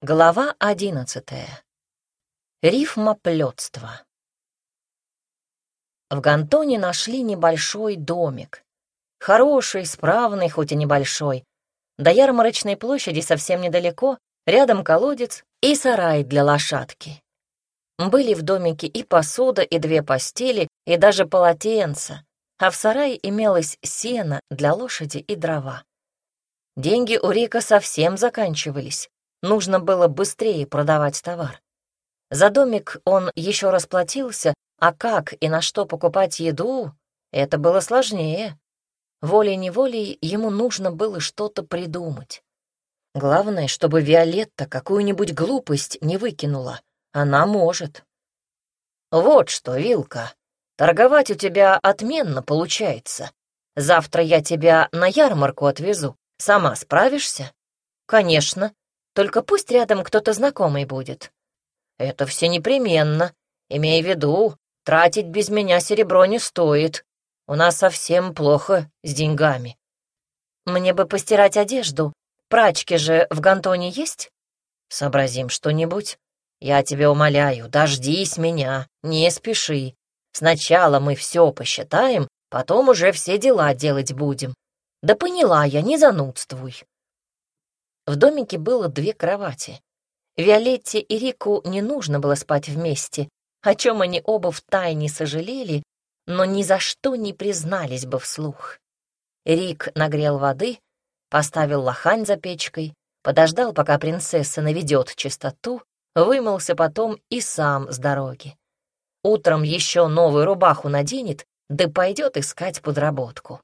Глава одиннадцатая. Рифмоплетство. В Гантоне нашли небольшой домик. Хороший, справный, хоть и небольшой. До ярмарочной площади совсем недалеко, рядом колодец и сарай для лошадки. Были в домике и посуда, и две постели, и даже полотенца, а в сарае имелось сено для лошади и дрова. Деньги у Рика совсем заканчивались Нужно было быстрее продавать товар. За домик он еще расплатился, а как и на что покупать еду, это было сложнее. Волей-неволей ему нужно было что-то придумать. Главное, чтобы Виолетта какую-нибудь глупость не выкинула. Она может. «Вот что, Вилка, торговать у тебя отменно получается. Завтра я тебя на ярмарку отвезу. Сама справишься?» «Конечно», только пусть рядом кто-то знакомый будет. Это все непременно. Имей в виду, тратить без меня серебро не стоит. У нас совсем плохо с деньгами. Мне бы постирать одежду. Прачки же в Гантоне есть? Сообразим что-нибудь. Я тебя умоляю, дождись меня, не спеши. Сначала мы все посчитаем, потом уже все дела делать будем. Да поняла я, не занудствуй. В домике было две кровати. Виолетте и Рику не нужно было спать вместе, о чем они оба втайне сожалели, но ни за что не признались бы вслух. Рик нагрел воды, поставил лохань за печкой, подождал, пока принцесса наведет чистоту, вымылся потом и сам с дороги. Утром еще новую рубаху наденет, да пойдет искать подработку.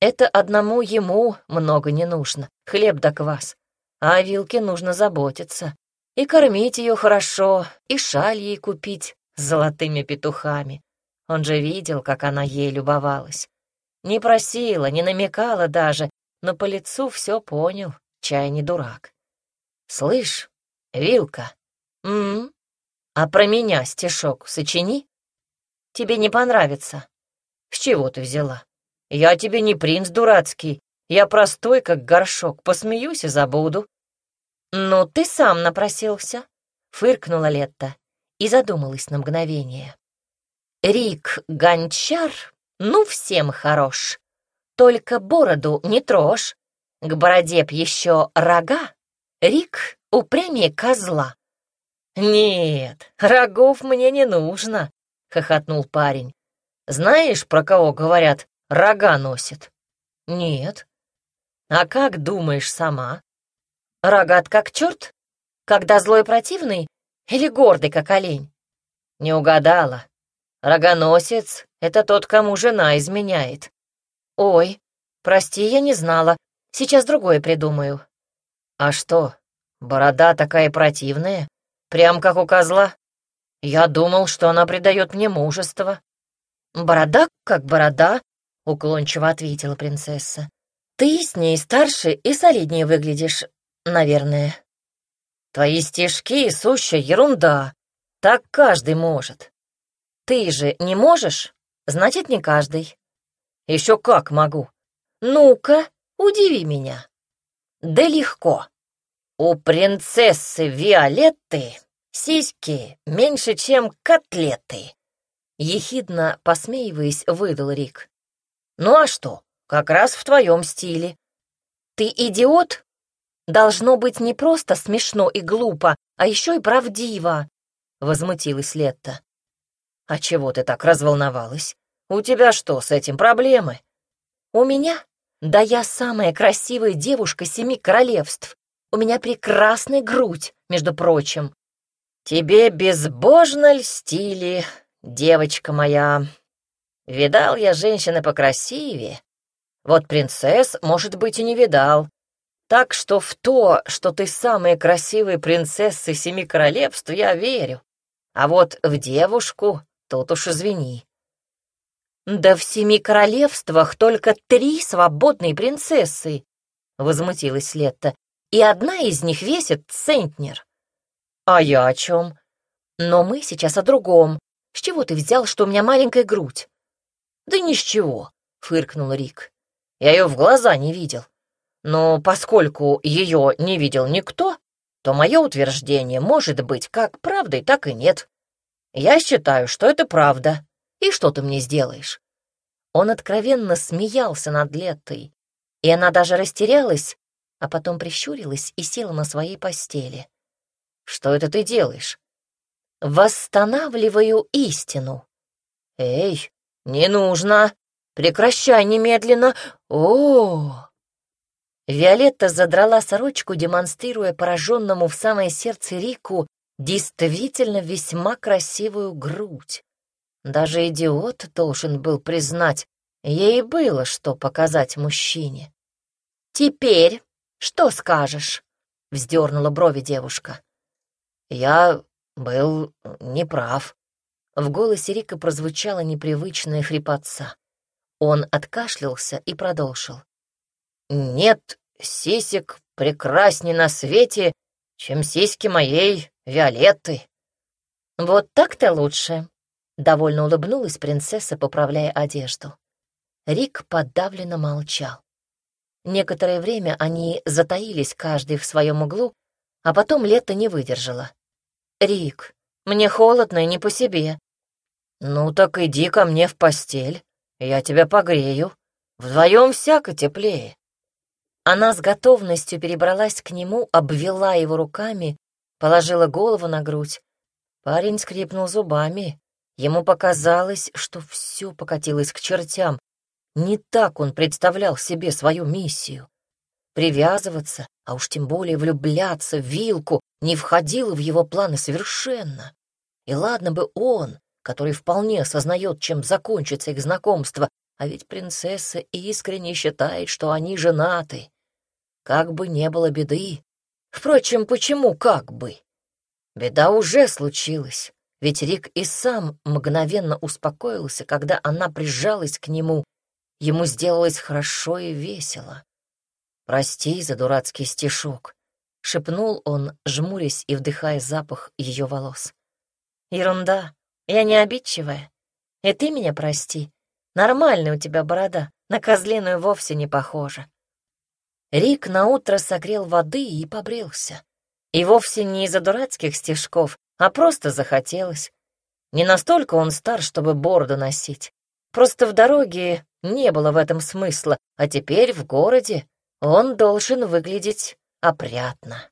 Это одному ему много не нужно, хлеб да квас а о Вилке нужно заботиться. И кормить ее хорошо, и шаль ей купить с золотыми петухами. Он же видел, как она ей любовалась. Не просила, не намекала даже, но по лицу все понял, чай не дурак. «Слышь, Вилка, м, -м а про меня стишок сочини? Тебе не понравится. С чего ты взяла? Я тебе не принц дурацкий, я простой, как горшок, посмеюсь и забуду. «Ну, ты сам напросился», — фыркнула Летта и задумалась на мгновение. «Рик Гончар, ну, всем хорош. Только бороду не трожь. К бороде б еще рога. Рик упрямее козла». «Нет, рогов мне не нужно», — хохотнул парень. «Знаешь, про кого говорят, рога носит?» «Нет». «А как думаешь сама?» Рогат как черт? Когда злой противный или гордый как олень? Не угадала. Рогоносец — это тот, кому жена изменяет. Ой, прости, я не знала. Сейчас другое придумаю. А что, борода такая противная? Прям как у козла? Я думал, что она придает мне мужество. Борода как борода, — уклончиво ответила принцесса. Ты с ней старше и солиднее выглядишь, наверное. Твои стишки — сущая ерунда. Так каждый может. Ты же не можешь? Значит, не каждый. Еще как могу. Ну-ка, удиви меня. Да легко. У принцессы Виолетты сиськи меньше, чем котлеты. Ехидно посмеиваясь, выдал Рик. Ну а что, как раз в твоем стиле. Ты идиот Должно быть не просто смешно и глупо, а еще и правдиво, — возмутилась Летта. А чего ты так разволновалась? У тебя что, с этим проблемы? У меня? Да я самая красивая девушка семи королевств. У меня прекрасная грудь, между прочим. Тебе безбожно льстили, девочка моя. Видал я женщины покрасивее. Вот принцесс, может быть, и не видал. Так что в то, что ты самая красивая принцесса семи королевств, я верю. А вот в девушку тут уж извини. Да в семи королевствах только три свободные принцессы, возмутилась Летта, и одна из них весит центнер. А я о чем? Но мы сейчас о другом. С чего ты взял, что у меня маленькая грудь? Да ни с чего, фыркнул Рик. Я ее в глаза не видел. Но поскольку ее не видел никто, то мое утверждение может быть как правдой, так и нет. Я считаю, что это правда. И что ты мне сделаешь?» Он откровенно смеялся над Леттой, и она даже растерялась, а потом прищурилась и села на своей постели. «Что это ты делаешь?» «Восстанавливаю истину». «Эй, не нужно! Прекращай немедленно! о, Виолетта задрала сорочку, демонстрируя пораженному в самое сердце Рику действительно весьма красивую грудь. Даже идиот должен был признать, ей было что показать мужчине. «Теперь что скажешь?» — вздернула брови девушка. «Я был неправ». В голосе Рика прозвучала непривычная хрипотца. Он откашлялся и продолжил. «Нет сисек прекрасней на свете, чем сиськи моей Виолетты». «Вот так-то лучше», — довольно улыбнулась принцесса, поправляя одежду. Рик подавленно молчал. Некоторое время они затаились каждый в своем углу, а потом Лето не выдержала. «Рик, мне холодно и не по себе». «Ну так иди ко мне в постель, я тебя погрею. Вдвоем всяко теплее». Она с готовностью перебралась к нему, обвела его руками, положила голову на грудь. Парень скрипнул зубами. Ему показалось, что все покатилось к чертям, не так он представлял себе свою миссию. Привязываться, а уж тем более влюбляться в Вилку, не входило в его планы совершенно. И ладно бы он, который вполне осознает, чем закончится их знакомство, а ведь принцесса искренне считает, что они женаты. Как бы не было беды. Впрочем, почему как бы? Беда уже случилась, ведь Рик и сам мгновенно успокоился, когда она прижалась к нему Ему сделалось хорошо и весело. «Прости за дурацкий стишок», — шепнул он, жмурясь и вдыхая запах ее волос. «Ерунда, я не обидчивая. И ты меня прости. Нормальная у тебя борода, на козлиную вовсе не похожа». Рик наутро согрел воды и побрился. И вовсе не из-за дурацких стишков, а просто захотелось. Не настолько он стар, чтобы бороду носить. Просто в дороге не было в этом смысла, а теперь в городе он должен выглядеть опрятно.